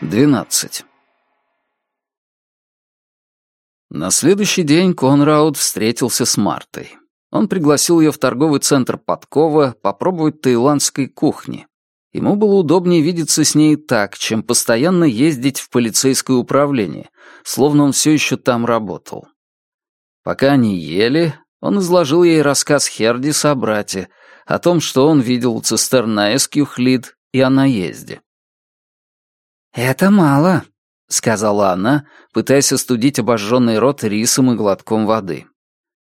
12. На следующий день Конрауд встретился с Мартой. Он пригласил ее в торговый центр Подкова попробовать таиландской кухни. Ему было удобнее видеться с ней так, чем постоянно ездить в полицейское управление, словно он все еще там работал. Пока они ели, он изложил ей рассказ Хердиса о брате, о том, что он видел у цистерн Эскюхлид и о наезде. «Это мало», — сказала она, пытаясь остудить обожженный рот рисом и глотком воды.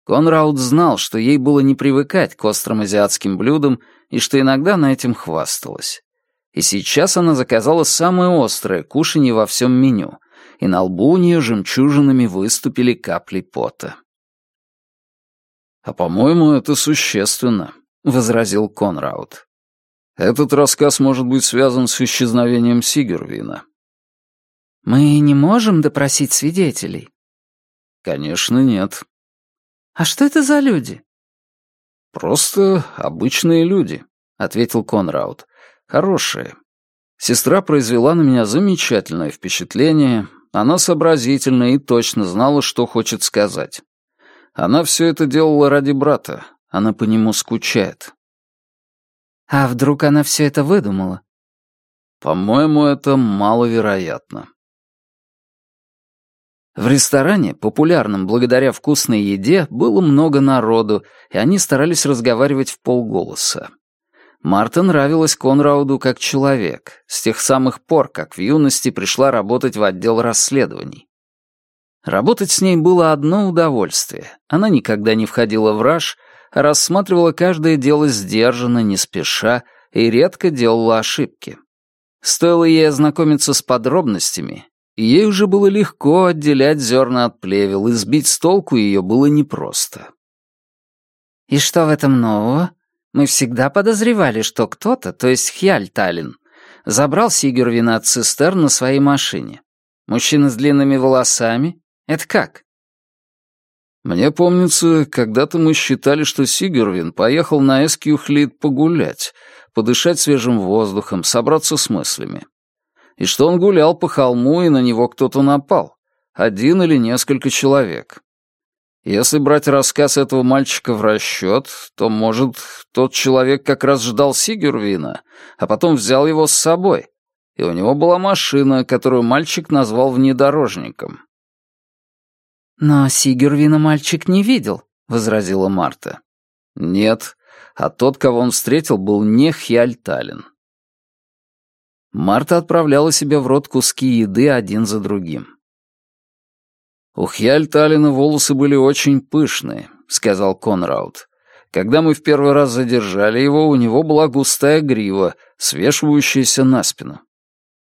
Конрауд знал, что ей было не привыкать к острым азиатским блюдам и что иногда на этим хвасталась. И сейчас она заказала самое острое кушанье во всем меню, и на лбу у нее жемчужинами выступили капли пота. «А, по-моему, это существенно», — возразил Конрауд. «Этот рассказ может быть связан с исчезновением Сигервина». «Мы не можем допросить свидетелей?» «Конечно, нет», «А что это за люди?» «Просто обычные люди», — ответил Конрауд. «Хорошие. Сестра произвела на меня замечательное впечатление. Она сообразительна и точно знала, что хочет сказать. Она все это делала ради брата. Она по нему скучает». «А вдруг она все это выдумала?» «По-моему, это маловероятно». В ресторане, популярном благодаря вкусной еде, было много народу, и они старались разговаривать в полголоса. Марта нравилась Конрауду как человек, с тех самых пор, как в юности пришла работать в отдел расследований. Работать с ней было одно удовольствие. Она никогда не входила в раж, рассматривала каждое дело сдержанно, не спеша, и редко делала ошибки. Стоило ей ознакомиться с подробностями, ей уже было легко отделять зерна от плевел, и сбить с толку ее было непросто. «И что в этом нового? Мы всегда подозревали, что кто-то, то есть Хьяльталин, забрал Сигервина от цистерн на своей машине. Мужчина с длинными волосами? Это как?» «Мне помнится, когда-то мы считали, что Сигервин поехал на Эскьюхлит погулять, подышать свежим воздухом, собраться с мыслями и что он гулял по холму, и на него кто-то напал. Один или несколько человек. Если брать рассказ этого мальчика в расчет, то, может, тот человек как раз ждал Сигюрвина, а потом взял его с собой, и у него была машина, которую мальчик назвал внедорожником. «Но Сигюрвина мальчик не видел», — возразила Марта. «Нет, а тот, кого он встретил, был не Хьяльталин. Марта отправляла себе в рот куски еды один за другим. «У Хьяльталина волосы были очень пышные», — сказал Конраут. «Когда мы в первый раз задержали его, у него была густая грива, свешивающаяся на спину».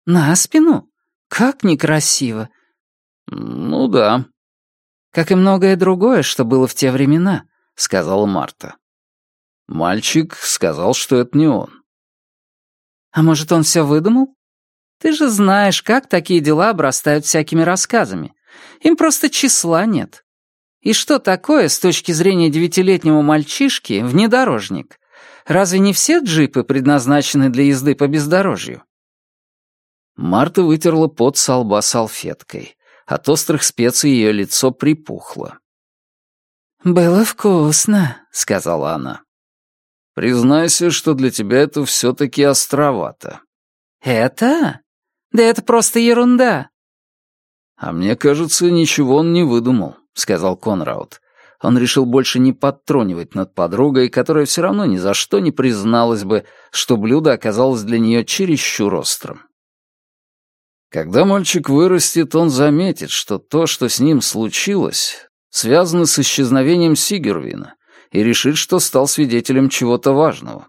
«На спину? Как некрасиво!» «Ну да». «Как и многое другое, что было в те времена», — сказала Марта. Мальчик сказал, что это не он. А может, он все выдумал? Ты же знаешь, как такие дела обрастают всякими рассказами. Им просто числа нет. И что такое, с точки зрения девятилетнего мальчишки, внедорожник? Разве не все джипы предназначены для езды по бездорожью? Марта вытерла пот со лба салфеткой. От острых специй ее лицо припухло. «Было вкусно», — сказала она. Признайся, что для тебя это все-таки островато. Это? Да это просто ерунда. А мне кажется, ничего он не выдумал, сказал Конраут. Он решил больше не подтрунивать над подругой, которая все равно ни за что не призналась бы, что блюдо оказалось для нее чересчур острым. Когда мальчик вырастет, он заметит, что то, что с ним случилось, связано с исчезновением Сигервина, и решит, что стал свидетелем чего-то важного.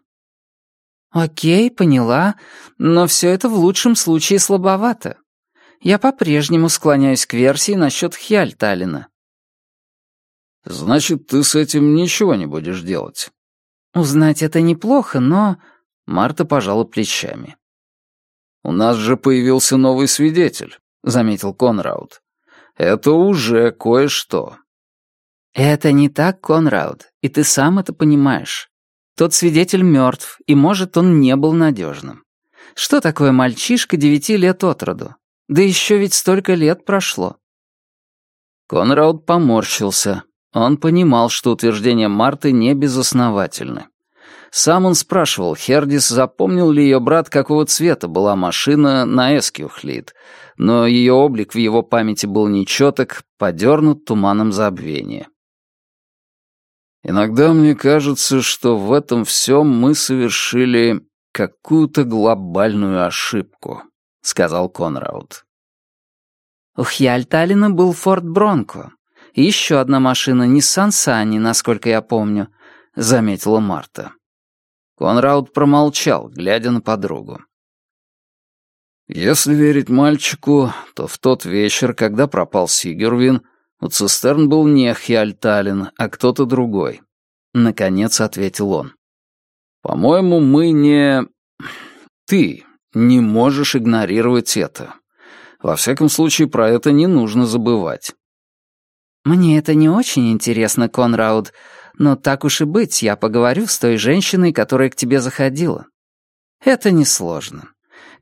«Окей, поняла, но все это в лучшем случае слабовато. Я по-прежнему склоняюсь к версии насчет Хьяльталина». «Значит, ты с этим ничего не будешь делать?» «Узнать это неплохо, но...» Марта пожала плечами. «У нас же появился новый свидетель», — заметил Конраут. «Это уже кое-что». «Это не так, Конрауд, и ты сам это понимаешь. Тот свидетель мертв, и, может, он не был надежным. Что такое мальчишка девяти лет от роду? Да еще ведь столько лет прошло. Конрауд поморщился. Он понимал, что утверждения Марты не безосновательны. Сам он спрашивал Хердис, запомнил ли ее брат, какого цвета была машина на Эскюхлит, но ее облик в его памяти был нечеток, подернут туманом забвения. «Иногда мне кажется, что в этом всем мы совершили какую-то глобальную ошибку», — сказал Конрауд. У Хьяльталина был Форд Бронко. Еще одна машина, Ниссан Сани, насколько я помню, — заметила Марта. Конрауд промолчал, глядя на подругу. Если верить мальчику, то в тот вечер, когда пропал Сигервин, у цистерн был не Хьяльталин, а кто-то другой. Наконец ответил он. По-моему, мы не... Ты не можешь игнорировать это. Во всяком случае, про это не нужно забывать. Мне это не очень интересно, Конрауд, но так уж и быть, я поговорю с той женщиной, которая к тебе заходила. Это несложно.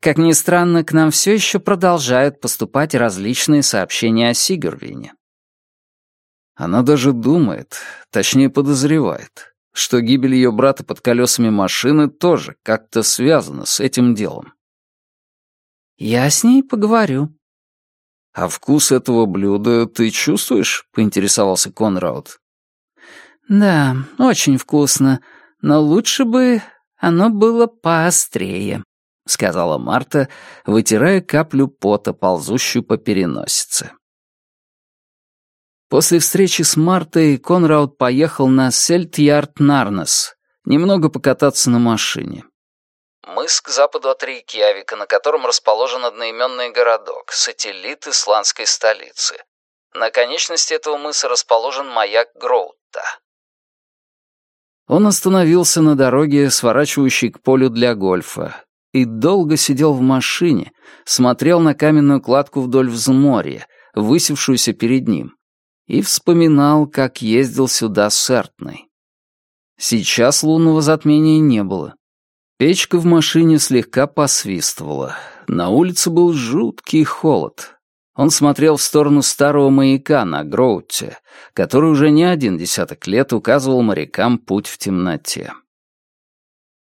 Как ни странно, к нам все еще продолжают поступать различные сообщения о Сигурвине. Она даже думает, точнее подозревает, что гибель ее брата под колесами машины тоже как-то связана с этим делом. «Я с ней поговорю». «А вкус этого блюда ты чувствуешь?» — поинтересовался Конрауд. «Да, очень вкусно, но лучше бы оно было поострее», — сказала Марта, вытирая каплю пота, ползущую по переносице. После встречи с Мартой Конрауд поехал на Сельтьярд-Нарнес, немного покататься на машине. Мыс к западу от Рейкьявика, на котором расположен одноименный городок, сателлит исландской столицы. На конечности этого мыса расположен маяк Гроутта. Он остановился на дороге, сворачивающей к полю для гольфа, и долго сидел в машине, смотрел на каменную кладку вдоль взморья, высевшуюся перед ним, и вспоминал, как ездил сюда с Эртной. Сейчас лунного затмения не было. Печка в машине слегка посвистывала. На улице был жуткий холод. Он смотрел в сторону старого маяка на Гроуте, который уже не один десяток лет указывал морякам путь в темноте.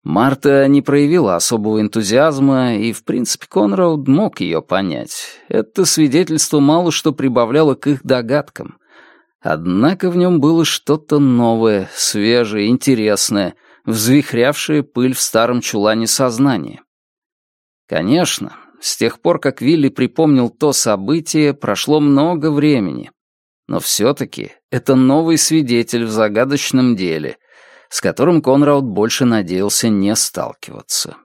Марта не проявила особого энтузиазма, и, в принципе, Конрауд мог ее понять. Это свидетельство мало что прибавляло к их догадкам. Однако в нем было что-то новое, свежее, интересное, взвихрявшее пыль в старом чулане сознания. Конечно, с тех пор, как Вилли припомнил то событие, прошло много времени. Но все-таки это новый свидетель в загадочном деле, с которым Конрауд больше надеялся не сталкиваться.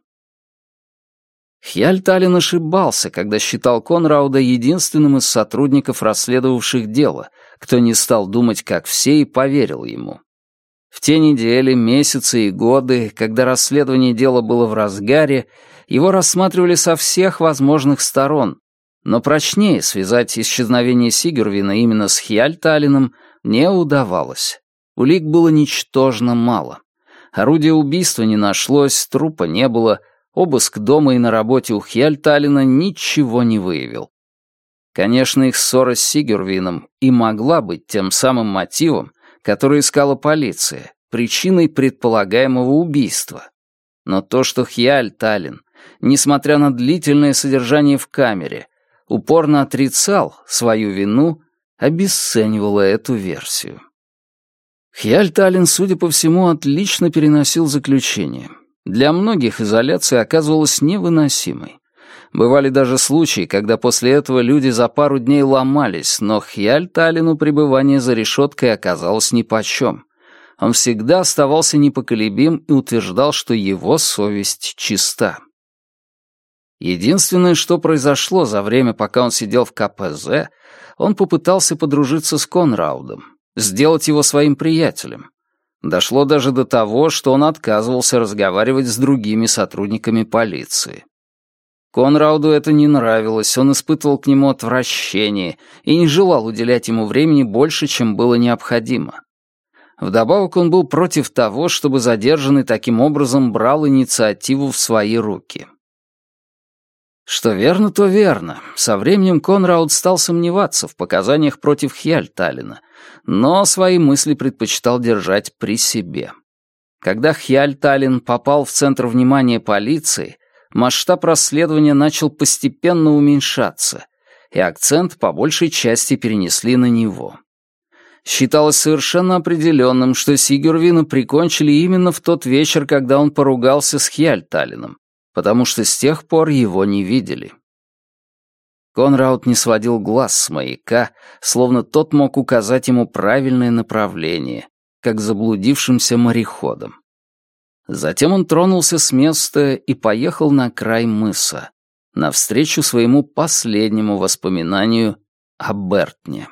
Хьяльталин ошибался, когда считал Конрауда единственным из сотрудников, расследовавших дело, кто не стал думать, как все, и поверил ему. В те недели, месяцы и годы, когда расследование дела было в разгаре, его рассматривали со всех возможных сторон, но прочнее связать исчезновение Сигурвина именно с Хьяльталином не удавалось. Улик было ничтожно мало. Орудия убийства не нашлось, трупа не было, обыск дома и на работе у Хьяльталина ничего не выявил. Конечно, их ссора с Сигурвином и могла быть тем самым мотивом, который искала полиция, причиной предполагаемого убийства. Но то, что Хьяльталин несмотря на длительное содержание в камере, упорно отрицал свою вину, обесценивало эту версию. Хьяльталин, судя по всему, отлично переносил заключение. Для многих изоляция оказывалась невыносимой. Бывали даже случаи, когда после этого люди за пару дней ломались, но Хьяльталину пребывание за решеткой оказалось нипочем. Он всегда оставался непоколебим и утверждал, что его совесть чиста. Единственное, что произошло за время, пока он сидел в КПЗ, он попытался подружиться с Конраудом, сделать его своим приятелем. Дошло даже до того, что он отказывался разговаривать с другими сотрудниками полиции. Конрауду это не нравилось, он испытывал к нему отвращение и не желал уделять ему времени больше, чем было необходимо. Вдобавок он был против того, чтобы задержанный таким образом брал инициативу в свои руки. Что верно, то верно. Со временем Конрауд стал сомневаться в показаниях против Хьяльталина, но свои мысли предпочитал держать при себе. Когда Хьяльталин попал в центр внимания полиции, масштаб расследования начал постепенно уменьшаться, и акцент по большей части перенесли на него. Считалось совершенно определенным, что Сигурвина прикончили именно в тот вечер, когда он поругался с Хьяльталином, потому что с тех пор его не видели. Конрауд не сводил глаз с маяка, словно тот мог указать ему правильное направление, как заблудившимся мореходом. Затем он тронулся с места и поехал на край мыса, навстречу своему последнему воспоминанию о Бертне.